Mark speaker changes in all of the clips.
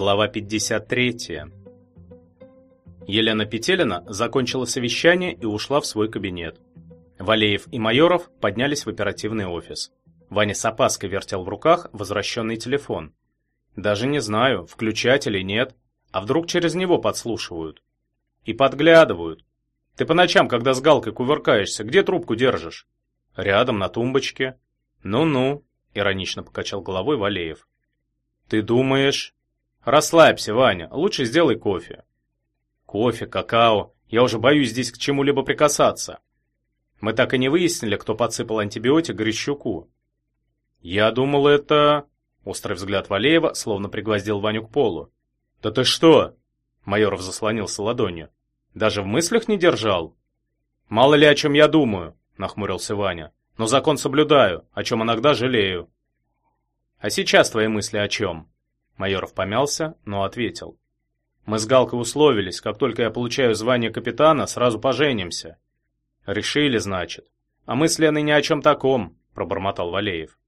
Speaker 1: Глава 53. Елена Петелина закончила совещание и ушла в свой кабинет. Валеев и Майоров поднялись в оперативный офис. Ваня с опаской вертел в руках возвращенный телефон. Даже не знаю, включать или нет, а вдруг через него подслушивают. И подглядывают. Ты по ночам, когда с Галкой кувыркаешься, где трубку держишь? Рядом, на тумбочке. Ну-ну, иронично покачал головой Валеев. Ты думаешь... Расслабься, Ваня, лучше сделай кофе. Кофе, какао, я уже боюсь здесь к чему-либо прикасаться. Мы так и не выяснили, кто подсыпал антибиотик Грищуку. Я думал, это... Острый взгляд Валеева словно пригвоздил Ваню к полу. «Да ты что?» Майоров заслонился ладонью. «Даже в мыслях не держал?» «Мало ли о чем я думаю», — нахмурился Ваня. «Но закон соблюдаю, о чем иногда жалею». «А сейчас твои мысли о чем?» Майоров помялся, но ответил. «Мы с Галкой условились, как только я получаю звание капитана, сразу поженимся». «Решили, значит. А мы с Леной ни о чем таком», — пробормотал Валеев.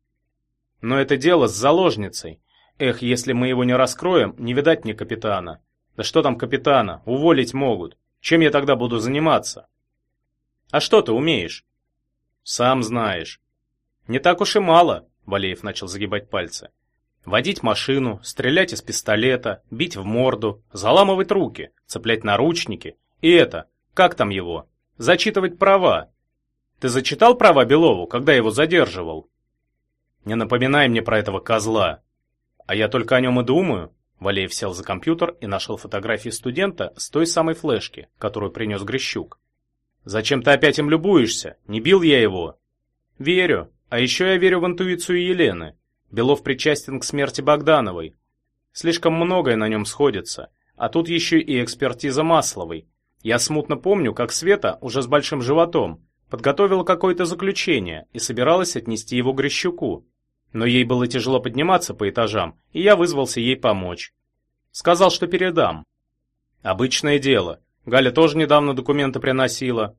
Speaker 1: «Но это дело с заложницей. Эх, если мы его не раскроем, не видать мне капитана. Да что там капитана, уволить могут. Чем я тогда буду заниматься? А что ты умеешь? Сам знаешь. Не так уж и мало, Валеев начал загибать пальцы. Водить машину, стрелять из пистолета, бить в морду, заламывать руки, цеплять наручники. И это, как там его? Зачитывать права. Ты зачитал права Белову, когда его задерживал? Не напоминай мне про этого козла. А я только о нем и думаю. Валеев сел за компьютер и нашел фотографии студента с той самой флешки, которую принес Грищук. «Зачем ты опять им любуешься? Не бил я его?» «Верю. А еще я верю в интуицию Елены. Белов причастен к смерти Богдановой. Слишком многое на нем сходится. А тут еще и экспертиза Масловой. Я смутно помню, как Света, уже с большим животом, подготовила какое-то заключение и собиралась отнести его Грищуку но ей было тяжело подниматься по этажам, и я вызвался ей помочь. Сказал, что передам. Обычное дело. Галя тоже недавно документы приносила.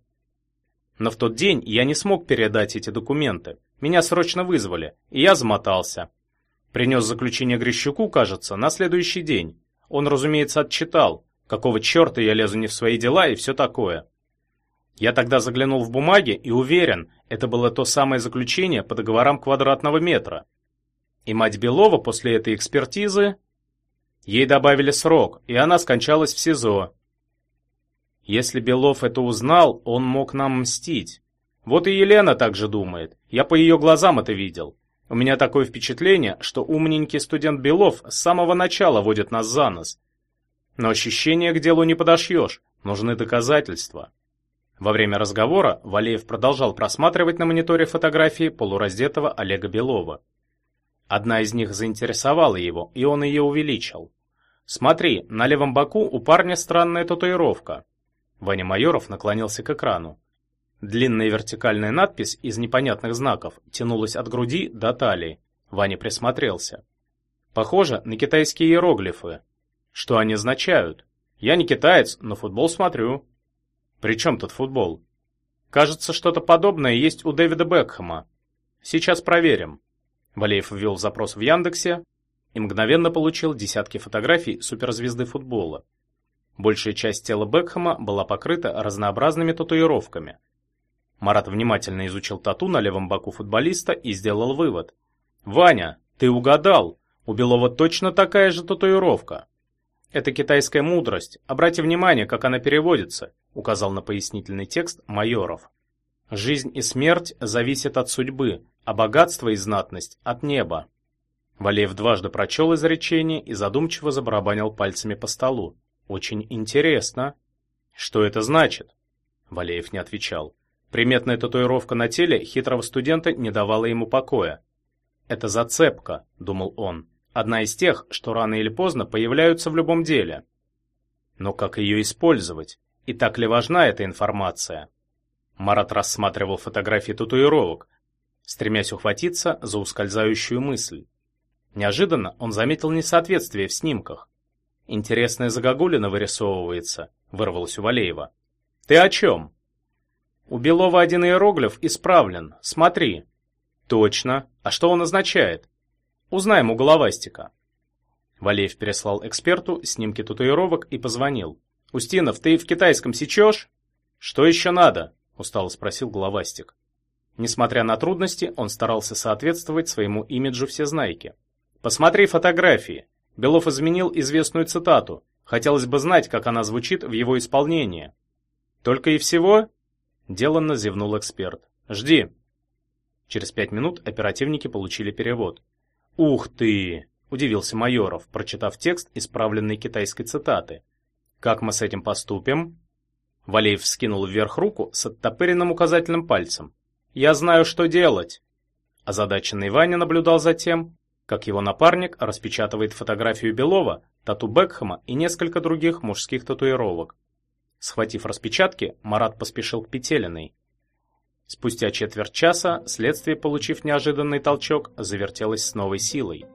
Speaker 1: Но в тот день я не смог передать эти документы. Меня срочно вызвали, и я замотался. Принес заключение Грищуку, кажется, на следующий день. Он, разумеется, отчитал, какого черта я лезу не в свои дела и все такое. Я тогда заглянул в бумаги и уверен, это было то самое заключение по договорам квадратного метра. И мать Белова после этой экспертизы... Ей добавили срок, и она скончалась в СИЗО. Если Белов это узнал, он мог нам мстить. Вот и Елена так же думает. Я по ее глазам это видел. У меня такое впечатление, что умненький студент Белов с самого начала водит нас за нос. Но ощущение к делу не подошьешь, нужны доказательства. Во время разговора Валеев продолжал просматривать на мониторе фотографии полураздетого Олега Белова. Одна из них заинтересовала его, и он ее увеличил. «Смотри, на левом боку у парня странная татуировка». Ваня Майоров наклонился к экрану. Длинная вертикальная надпись из непонятных знаков тянулась от груди до талии. Ваня присмотрелся. Похоже на китайские иероглифы. Что они означают? Я не китаец, но футбол смотрю. При чем тут футбол? Кажется, что-то подобное есть у Дэвида Бекхэма. Сейчас проверим. Валеев ввел запрос в Яндексе и мгновенно получил десятки фотографий суперзвезды футбола. Большая часть тела Бекхэма была покрыта разнообразными татуировками. Марат внимательно изучил тату на левом боку футболиста и сделал вывод. «Ваня, ты угадал! У Белова точно такая же татуировка!» Это китайская мудрость. Обрати внимание, как она переводится, указал на пояснительный текст Майоров. Жизнь и смерть зависят от судьбы, а богатство и знатность от неба. Валеев дважды прочел изречение и задумчиво забарабанил пальцами по столу. Очень интересно. Что это значит? Валеев не отвечал. Приметная татуировка на теле хитрого студента не давала ему покоя. Это зацепка, думал он. Одна из тех, что рано или поздно появляются в любом деле. Но как ее использовать? И так ли важна эта информация? Марат рассматривал фотографии татуировок, стремясь ухватиться за ускользающую мысль. Неожиданно он заметил несоответствие в снимках. «Интересная загогулина вырисовывается», — вырвалось у Валеева. «Ты о чем?» «У Белова один иероглиф исправлен. Смотри». «Точно. А что он означает?» Узнаем у головастика. Валеев переслал эксперту снимки татуировок и позвонил. «Устинов, ты в китайском сечешь?» «Что еще надо?» – устало спросил Головастик. Несмотря на трудности, он старался соответствовать своему имиджу всезнайки. «Посмотри фотографии. Белов изменил известную цитату. Хотелось бы знать, как она звучит в его исполнении». «Только и всего?» – деланно зевнул эксперт. «Жди». Через пять минут оперативники получили перевод. «Ух ты!» – удивился Майоров, прочитав текст исправленной китайской цитаты. «Как мы с этим поступим?» Валеев вскинул вверх руку с оттопыренным указательным пальцем. «Я знаю, что делать!» Озадаченный Ваня наблюдал за тем, как его напарник распечатывает фотографию Белова, тату Бекхэма и несколько других мужских татуировок. Схватив распечатки, Марат поспешил к Петелиной. Спустя четверть часа следствие, получив неожиданный толчок, завертелось с новой силой.